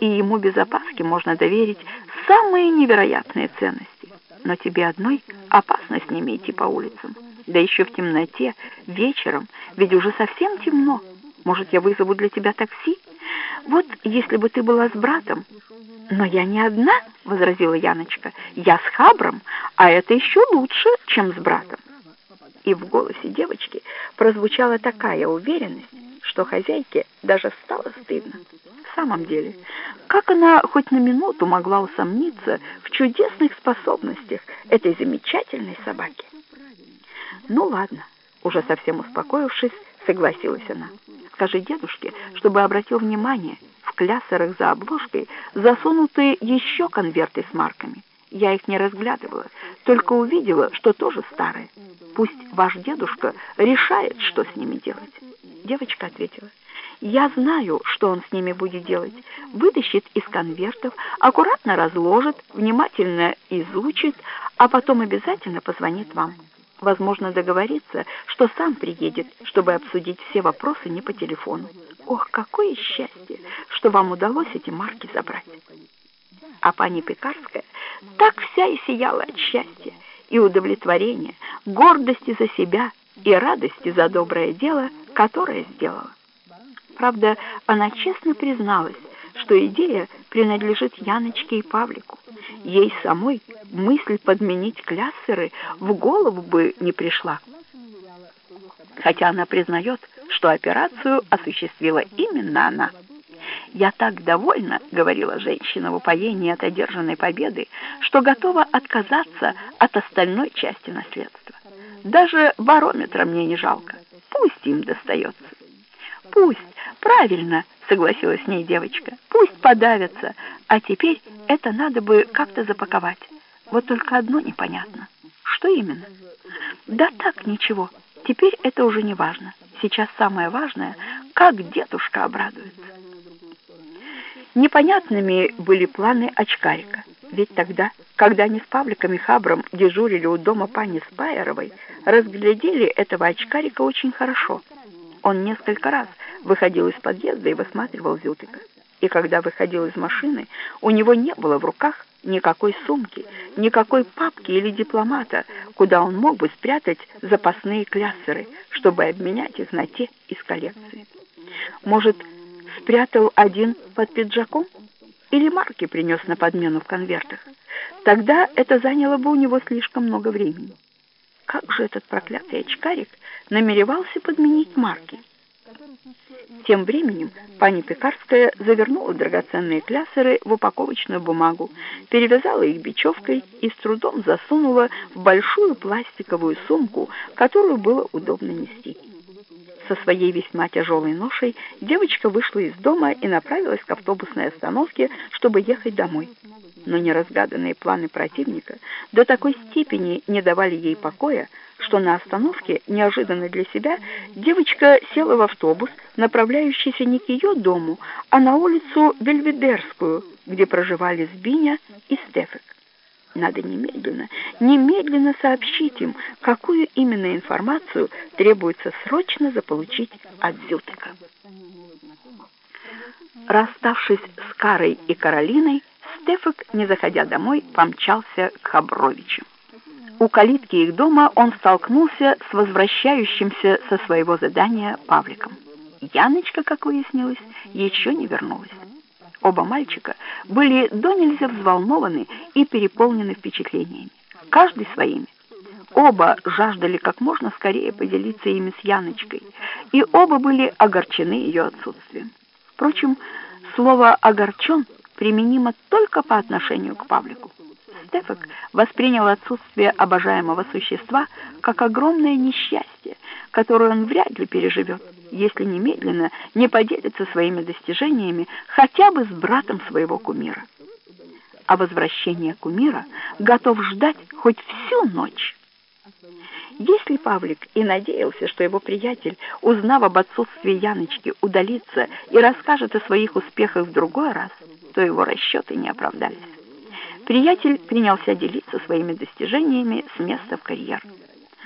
и ему без опаски можно доверить самые невероятные ценности. Но тебе одной опасно с ними идти по улицам, да еще в темноте, вечером, ведь уже совсем темно. Может, я вызову для тебя такси? Вот если бы ты была с братом. Но я не одна, возразила Яночка. Я с Хабром, а это еще лучше, чем с братом. И в голосе девочки прозвучала такая уверенность, что хозяйке даже стало стыдно. В самом деле, как она хоть на минуту могла усомниться в чудесных способностях этой замечательной собаки? Ну ладно, уже совсем успокоившись, согласилась она. Скажи дедушке, чтобы обратил внимание, в клясерах за обложкой засунуты еще конверты с марками. Я их не разглядывала, только увидела, что тоже старые. Пусть ваш дедушка решает, что с ними делать. Девочка ответила. Я знаю, что он с ними будет делать. Вытащит из конвертов, аккуратно разложит, внимательно изучит, а потом обязательно позвонит вам. Возможно, договориться, что сам приедет, чтобы обсудить все вопросы не по телефону. Ох, какое счастье, что вам удалось эти марки забрать. А пани Пекарская так вся и сияла от счастья и удовлетворения, гордости за себя и радости за доброе дело, которое сделала. Правда, она честно призналась, что идея принадлежит Яночке и Павлику. Ей самой мысль подменить кляссеры в голову бы не пришла. Хотя она признает, что операцию осуществила именно она. «Я так довольна», — говорила женщина в упоении от одержанной победы, «что готова отказаться от остальной части наследства. Даже барометра мне не жалко. Пусть им достается». «Пусть, правильно», — согласилась с ней девочка, «пусть подавятся, а теперь это надо бы как-то запаковать. Вот только одно непонятно. Что именно? Да так, ничего. Теперь это уже не важно. Сейчас самое важное, как дедушка обрадуется. Непонятными были планы очкарика. Ведь тогда, когда они с Павликом и Хабром дежурили у дома пани Спайеровой, разглядели этого очкарика очень хорошо. Он несколько раз выходил из подъезда и высматривал Зютыка и когда выходил из машины, у него не было в руках никакой сумки, никакой папки или дипломата, куда он мог бы спрятать запасные кляссеры, чтобы обменять их на те из коллекции. Может, спрятал один под пиджаком? Или марки принес на подмену в конвертах? Тогда это заняло бы у него слишком много времени. Как же этот проклятый очкарик намеревался подменить марки? Тем временем пани Пекарская завернула драгоценные клясеры в упаковочную бумагу, перевязала их бечевкой и с трудом засунула в большую пластиковую сумку, которую было удобно нести. Со своей весьма тяжелой ношей девочка вышла из дома и направилась к автобусной остановке, чтобы ехать домой. Но неразгаданные планы противника до такой степени не давали ей покоя, что на остановке, неожиданно для себя, девочка села в автобус, направляющийся не к ее дому, а на улицу Бельведерскую, где проживали Збиня и Стефек. Надо немедленно, немедленно сообщить им, какую именно информацию требуется срочно заполучить от Зютыка. Расставшись с Карой и Каролиной, Стефик, не заходя домой, помчался к Хабровичу. У калитки их дома он столкнулся с возвращающимся со своего задания Павликом. Яночка, как выяснилось, еще не вернулась. Оба мальчика были до нельзя взволнованы и переполнены впечатлениями, каждый своими. Оба жаждали как можно скорее поделиться ими с Яночкой, и оба были огорчены ее отсутствием. Впрочем, слово «огорчен» применимо только по отношению к Павлику. Стефак воспринял отсутствие обожаемого существа как огромное несчастье, которое он вряд ли переживет, если немедленно не поделится своими достижениями хотя бы с братом своего кумира. А возвращение кумира готов ждать хоть всю ночь. Если Павлик и надеялся, что его приятель, узнав об отсутствии Яночки, удалится и расскажет о своих успехах в другой раз, то его расчеты не оправдались. Приятель принялся делиться своими достижениями с места в карьер.